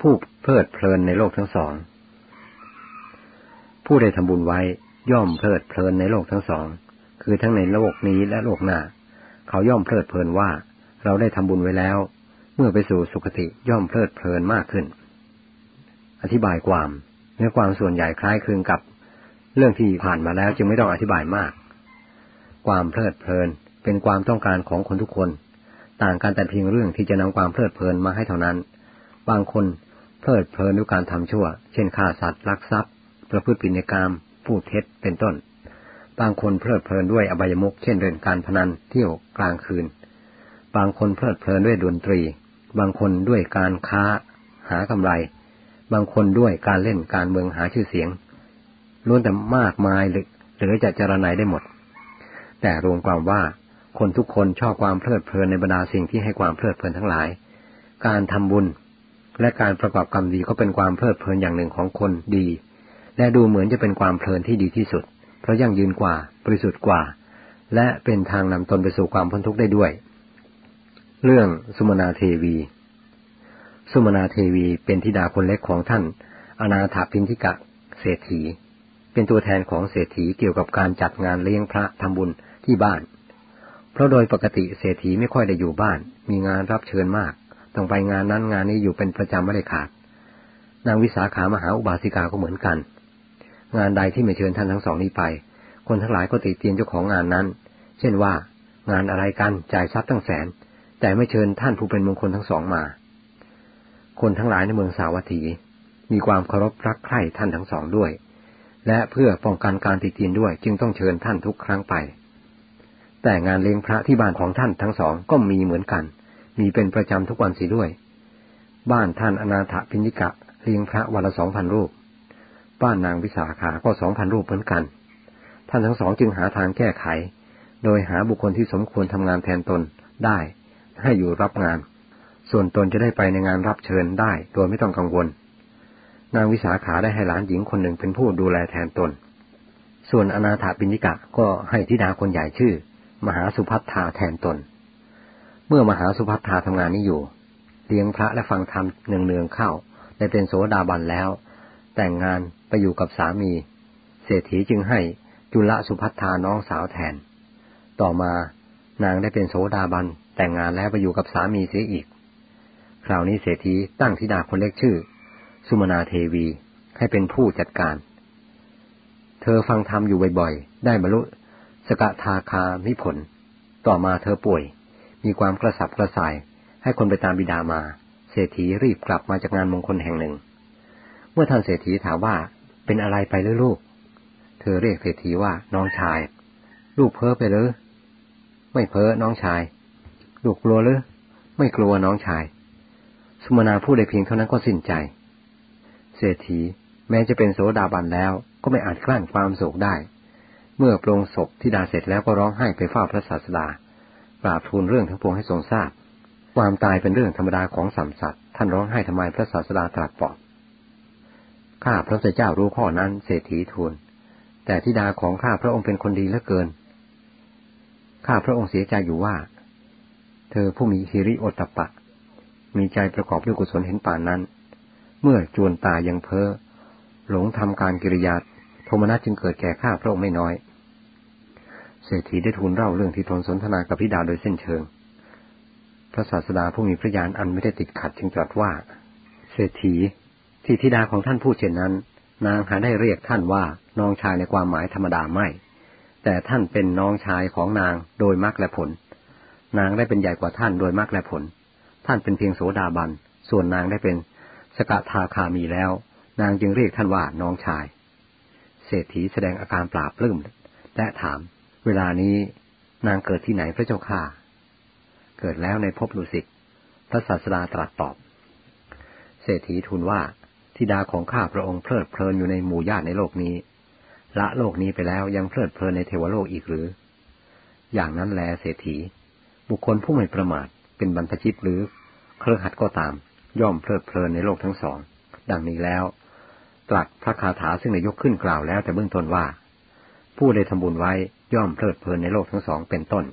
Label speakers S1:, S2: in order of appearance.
S1: ผู้เพลิดเพลินในโลกทั้งสอง ผู้ได้ทำบุญไว้ย่อมเพลิดเพลินในโลกทั้งสอง คือทั้งในโลกนี้และโลกหน้า เขาย่อมเพลิดเพลินว่าเราได้ทำบุญไว้แล้ว เมื่อไปสู่สุคติย่อมเพลิดเพลินมากขึ้น อธิบายความเนื้อความส่วนใหญ่คล้ายคลึงกับ เรื่องที่ผ่านมาแล้วจึงไม่ต้องอธิบายมาก ความเพลิดเพลินเป็นความต้องการของคนทุกคน ต่างกันแต่เพียงเรื่องที่จะนำความเพลิดเพลินมาให้เท่านั้น บางคน เพลิดเพลินด้วยการทำชั่ว เช่นฆ่าสัตว์ลักทรัพย์ ประพฤติผิดในกรรมพูดเท็จเป็นต้น บางคนเพลิดเพลินด้วยอบายมุขเช่นเรื่องการพนันเที่ยวกลางคืน บางคนเพลิดเพลินด้วยดนตรี บางคนด้วยการค้าหากำไร บางคนด้วยการเล่นการเมืองหาชื่อเสียงล้วนแต่มากมายหรือจะจรณัยได้หมด แต่รวมความว่าคนทุกคนชอบความเพลิดเพลินในบรรดาสิ่งที่ให้ความเพลิดเพลินทั้งหลาย การทำบุญ และการประกอบกรรมดีก็เป็นความเพลิดเพลินอย่างหนึ่งของคนดี และดูเหมือนจะเป็นความเพลินที่ดีที่สุด เพราะยั่งยืนกว่าบริสุทธิ์กว่า และเป็นทางนำตนไปสู่ความพ้นทุกข์ได้ด้วย เรื่องสุมนาเทวี สุมนาเทวีเป็นธิดาคนเล็กของท่าน อนาถาพินทิกะ เศรษฐี เป็นตัวแทนของเศรษฐีเกี่ยวกับการจัดงานเลี้ยงพระทำบุญที่บ้าน เพราะโดยปกติเศรษฐีไม่ค่อยได้อยู่บ้าน มีงานรับเชิญมาก ต้องไปงานนั้นงานนี้อยู่เป็นประจำไม่ได้ขาด นางวิสาขามหาอุบาสิกาก็เหมือนกัน งานใดที่ไม่เชิญท่านทั้งสองนี้ไป คนทั้งหลายก็ติเตียนเจ้าของงานนั้น เช่นว่างานอะไรกันจ่ายทรัพย์ตั้งแสน แต่ไม่เชิญท่านผู้เป็นมงคลทั้งสองมา คนทั้งหลายในเมืองสาวัตถี มีความเคารพรักใคร่ท่านทั้งสองด้วย และเพื่อป้องกันการติเตียนด้วยจึงต้องเชิญท่านทุกครั้งไป แต่งานเลี้ยงพระที่บ้านของท่านทั้งสองก็มีเหมือนกัน มีเป็นประจำทุกวันสีด้วย บ้านท่านอนาถพินิกะเลี้ยงพระวันละสองพันรูป บ้านนางวิสาขาก็สองพันรูปเหมือนกัน ท่านทั้งสองจึงหาทางแก้ไข โดยหาบุคคลที่สมควรทำงานแทนตนได้ ให้อยู่รับงาน ส่วนตนจะได้ไปในงานรับเชิญได้โดยไม่ต้องกังวล นางวิสาขาได้ให้หลานหญิงคนหนึ่งเป็นผู้ดูแลแทนตน ส่วนอนาถาปินิกะก็ให้ธิดาคนใหญ่ชื่อ มหาสุพัฒนาแทนตน เมื่อมหาสุพัฒนาทำงานนี้อยู่ เลี้ยงพระและฟังธรรมเนืองๆเข้าได้เป็นโสดาบันแล้ว แต่งงานไปอยู่กับสามี เศรษฐีจึงให้จุลสุพัฒนาน้องสาวแทน ต่อมานางได้เป็นโสดาบันแต่งงานแล้วไปอยู่กับสามีเสียอีก คราวนี้เศรษฐีตั้งธิดาคนเล็กชื่อ สุมนาเทวีให้เป็นผู้จัดการ เธอฟังธรรมอยู่บ่อยๆ ได้บรรลุสกทาคามิผล ต่อมาเธอป่วย มีความกระสับกระส่าย ให้คนไปตามบิดามา เศรษฐีรีบกลับมาจากงานมงคลแห่งหนึ่ง เมื่อท่านเศรษฐีถามว่าเป็นอะไรไปหรือลูก เธอเรียกเศรษฐีว่าน้องชาย ลูกเพ้อไปหรือไม่เพ้อน้องชาย ลูกกลัวหรือไม่กลัวน้องชาย สุมนาพูดได้เพียงเท่านั้นก็สิ้นใจ เศรษฐีแม้จะเป็นโสดาบันแล้วก็ไม่อาจกลั้นความโศกได้ เมื่อปรงศพที่ดาเสร็จแล้วก็ร้องไห้ไปเฝ้าพระศาสดา กราบทูลเรื่องทั้งปวงให้ทรงทราบ ความตายเป็นเรื่องธรรมดาของสัมสัตว์ท่านร้องไห้ทำไมพระศาสดาตรัสปลอบข้าพระเจ้ารู้ข้อนั้นเศรษฐีทูล แต่ธิดาของข้าพระองค์เป็นคนดีเหลือเกิน ข้าพระองค์เสียใจอยู่ว่า เธอผู้มีฮิริโอตปะ มีใจประกอบด้วยกุศลเห็นป่านนั้น เมื่อจวนตายังเพ้อหลงทำการกิริยาโทมนัสจึงเกิดแก่ข้าพระองค์ไม่น้อย เศรษฐีได้ทูลเล่าเรื่องที่ทนสนทนากับพิดาโดยเส้นเชิง พระศาสดาผู้มีพระญาณอันไม่ได้ติดขัดจึงตรัสว่า เศรษฐีที่ธิดาของท่านพูดเช่นนั้น นางหาได้เรียกท่านว่าน้องชายในความหมายธรรมดาไม่ แต่ท่านเป็นน้องชายของนางโดยมรรคและผล นางได้เป็นใหญ่กว่าท่านโดยมรรคและผล ท่านเป็นเพียงโสดาบัน ส่วนนางได้เป็นสกทาคามีแล้ว นางจึงเรียกท่านว่าน้องชาย เศรษฐีแสดงอาการปราบปลื้มและถาม เวลานี้นางเกิดที่ไหนพระเจ้าข้าเกิดแล้วในภพดุสิต พระศาสดาตรัสตอบ เศรษฐีทูลว่าธิดาของข้าพระองค์เพลิดเพลินอยู่ในหมู่ญาติในโลกนี้ ละโลกนี้ไปแล้วยังเพลิดเพลินในเทวโลกอีกหรือ อย่างนั้นแลเศรษฐี บุคคลผู้ไม่ประมาทเป็นบรรพชิตหรือเครือขัดก็ตาม ย่อมเพลิดเพลินในโลกทั้งสอง ดังนี้แล้ว ตรัสพระคาถาซึ่งได้ยกขึ้นกล่าวแล้วแต่เบื้องต้นว่า ผู้ได้ทำบุญไว้ ย่อมเพลิดเพลินในโลกทั้งสองเป็นต้น